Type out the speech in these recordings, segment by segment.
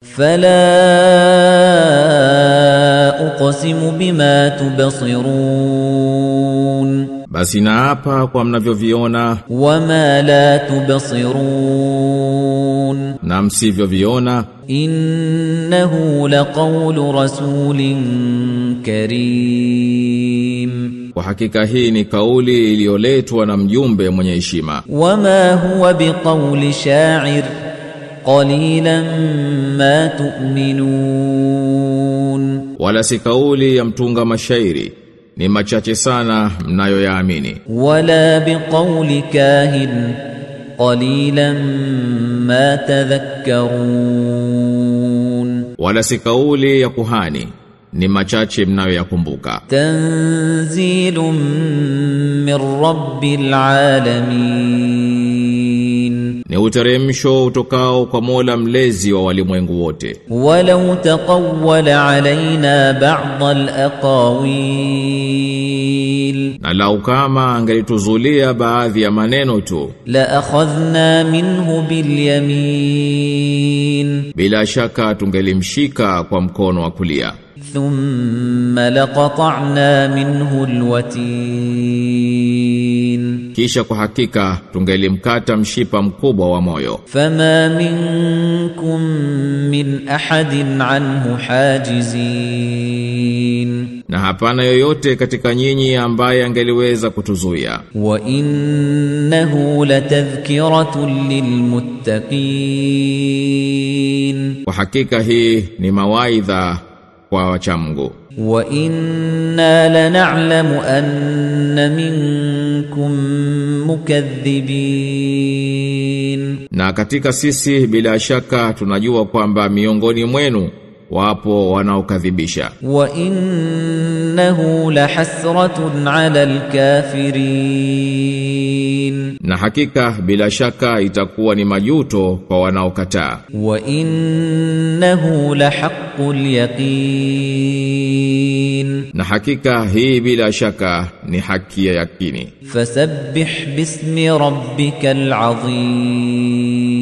Fala uqsimu bima tubsirun Basi naapa kwa mnavyoviona. wama la tubsirun na msivyoviona. innahu laqawlu rasulin karim Kwa hakika hii ni kauli iliyoletwa na mjumbe mwenye heshima. wama huwa biqawli sha'ir قليلا ما تؤمنون ولا سكاولي يمtunga mashairi ni machache sana mnayoyaamini wala biqawli kahin qalilan ma tadhakkarun wala sikauli ya kuhani ni machache mnayoyakumbuka tanzilum min rabbil alamin ni uteremsho utokao kwa Mola mlezi wa walimwengu wote. Walau taqawwala alaina ba'd alaqawil, na lau kama angalituzulia baadhi ya maneno tu. La akhadhna minhu bilyamin, bila shaka tungelimshika kwa mkono wa kulia. Thumma laqata'na minhu alwatin الوتين kisha kwa hakika tungelimkata mshipa mkubwa wa moyo فما منكم من أحد عنه حاجزين na hapana yoyote katika nyinyi ambaye angeliweza kutuzuia وإنه لتذكرة للمتقين kwa hakika hii ni mawaidha kwa wachamgu. Wa inna lana'lamu anna minkum mukadhibin, na katika sisi bila shaka tunajua kwamba miongoni mwenu wapo wanaokadhibisha. Wa innahu lahasratun ala alkafirin. Na hakika bila shaka itakuwa ni majuto kwa wanaokataa. Wa innahu lahaqqul yaqin. Na hakika hii bila shaka ni haki ya yakini. Fasabbih bismi rabbikal azim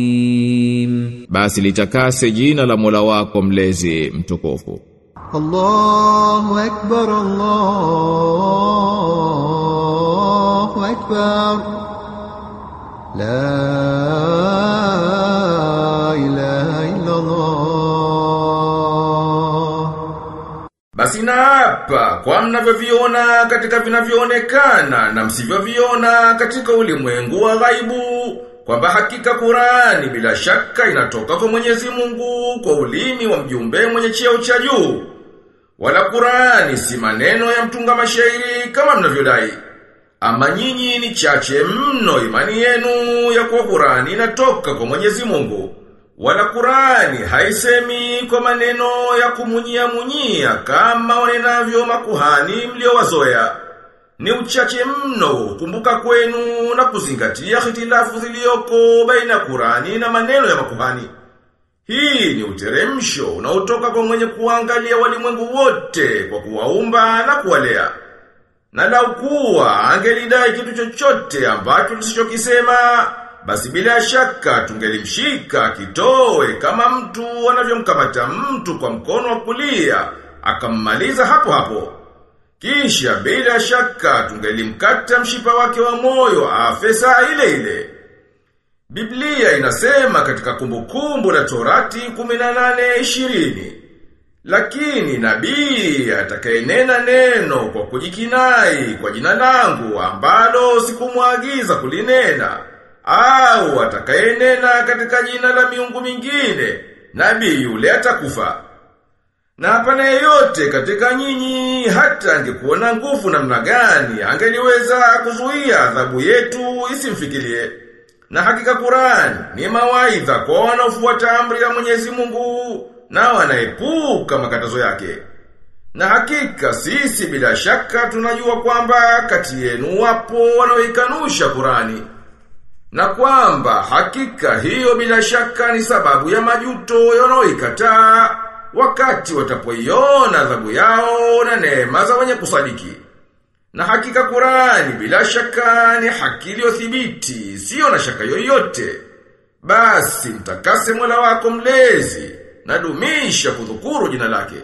basi litakase jina la Mola wako mlezi mtukufu. Allahu akbar Allahu akbar La ilaha illa Allah Basi na hapa kwa mnavyoviona katika vinavyoonekana na msivyoviona katika ulimwengu wa ghaibu kwamba hakika Qurani bila shaka inatoka kwa Mwenyezi Mungu kwa ulimi wa mjumbe mwenye cheo cha juu. Wala Qurani si maneno ya mtunga mashairi kama mnavyodai. Ama nyinyi ni chache mno imani yenu ya kuwa Qurani inatoka kwa Mwenyezi Mungu. Wala Qurani haisemi kwa maneno ya kumunyia munyia kama wanenavyo makuhani mliowazoea. Ni uchache mno kumbuka kwenu na kuzingatia hitilafu ziliyoko baina ya Qurani na maneno ya makuhani. Hii ni uteremsho unaotoka kwa mwenye kuangalia walimwengu wote kwa kuwaumba na kuwalea. Na lau kuwa angelidai kitu chochote ambacho tusichokisema, basi bila shaka tungelimshika kitoe kama mtu anavyomkamata mtu kwa mkono wa kulia, akammaliza hapo hapo. Kisha bila shaka tungelimkata mshipa wake wa moyo afe saa ile ile. Biblia inasema katika kumbukumbu la Torati 18:20 lakini nabii atakayenena neno kwa kujikinai kwa jina langu ambalo sikumwagiza kulinena au atakayenena katika jina la miungu mingine nabii yule atakufa. Na hapana yeyote katika nyinyi hata angekuona na nguvu namna gani angeliweza kuzuia adhabu yetu isimfikirie. Na hakika Qur'an ni mawaidha kwa wanaofuata amri ya Mwenyezi Mungu na wanaepuka makatazo yake. Na hakika sisi bila shaka tunajua kwamba kati yenu wapo wanaoikanusha Qur'ani. Na kwamba hakika hiyo bila shaka ni sababu ya majuto yanayoikataa wakati watapoiona adhabu yao na neema za wenye kusadiki. Na hakika Qurani bila shaka ni haki iliyothibiti, sio na shaka yoyote. Basi mtakase Mola wako mlezi na dumisha kudhukuru jina lake.